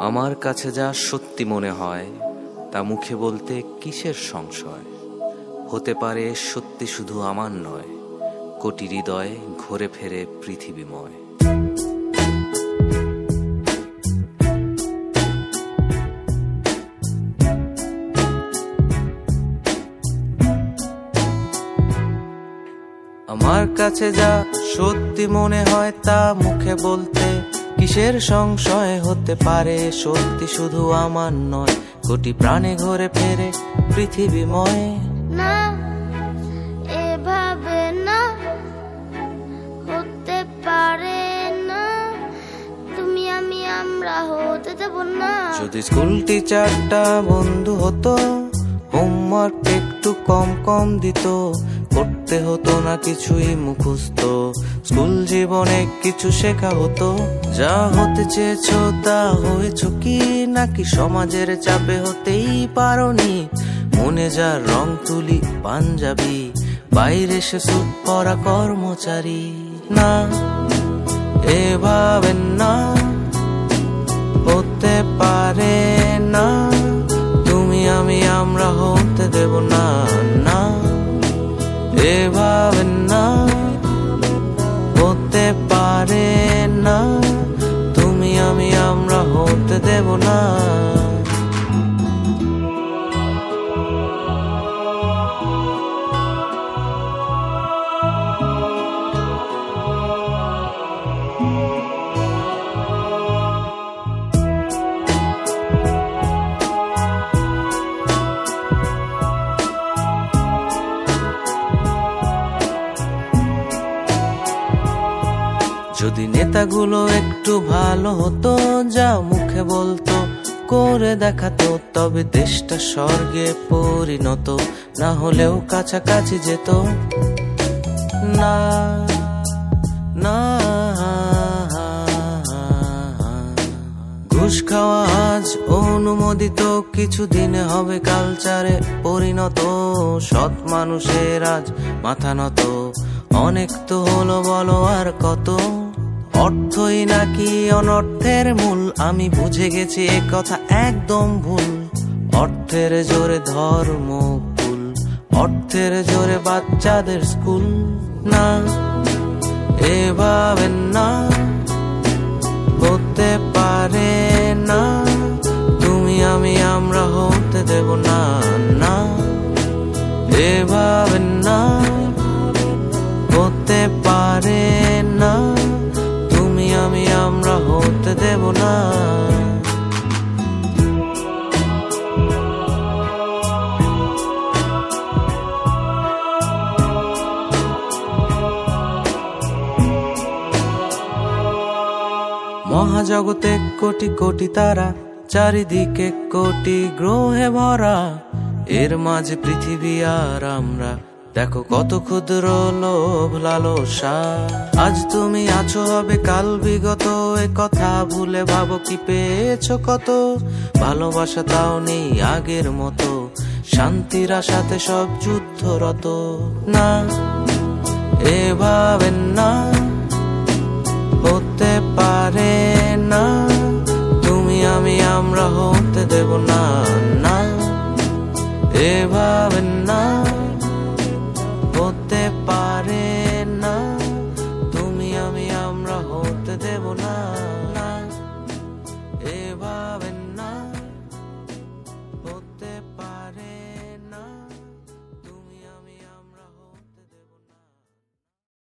আমার কাছে যা সত্যি মনে হয়, তা মুখে বলতে কিসের সংশয়? হতে পারে সত্যি শুধু আমার নয়, কোটি হৃদয় ঘুরে ফেরে পৃথিবীময়। আমার কাছে যা সত্যি মনে হয়, তা মুখে বলতে কিসের সংশয় হতে পারে? সত্যি শুধু আমার নয় কোটি প্রাণে ঘরে ফেরে পৃথিবীময়। না এভাবে না হতে পারে না। তুমি আমি আমরা হতে দেব না। যদি স্কুল টিচারটা বন্ধু হতো হোমওয়ার্ক একটু কম কম দিত করতে হতো না কিছুই মুখস্থ। স্কুল জীবনে কিছু শেখা হতো। যা হতে চেয়েছ তা হয়েছ কি নাকি? সমাজের চাপে হতেই পারি মনে যা রং তুলি পাঞ্জাবি, বাইরে সে স্যুট পরা কর্মচারী। না, এভাবে না। আমরা হতে দেব না। যদি নেতাগুলো একটু ভালো হতো, যা মুখে বলতো, করে দেখাতো, তবে দেশটা স্বর্গে পরিণত, না হলেও কাছাকাছি যেত। না না, ঘুষ খাওয়া আজ অনুমোদিত, কিছুদিনে হবে কালচারে পরিণত। সৎ মানুষের আজ মাথা নত, অনেক তো হলো বলো আর কত। অর্থই নাকি অনর্থের মূল? আমি বুঝে গেছি এ কথা একদম ভুল। অর্থের জোরে ধর্ম ভুল। অর্থের জোরে বাচ্চাদের স্কুল না। এভাবে না। হতে পারে না। তুমি আমি আমরা হতে দেব না না। এভাবে হতে দেব না। মহাজগতে কোটি কোটি তারা, চারিদিকে কোটি গ্রহে ভরা। এর মাঝে পৃথিবী আর আমরা দেখো কত ক্ষুদ্র লোভ, লালসা। আজ তুমি আছো হবে কাল বিগত, এ কথা ভুলে ভাবো কি পেয়েছ কত। ভালোবাসা তাও নেই আগের মতো, শান্তির সাথে সব যুদ্ধরত। না, এভাবে না, হতে পারে না। তুমি আমি, আমরা হতে দেব না না, এভাবে না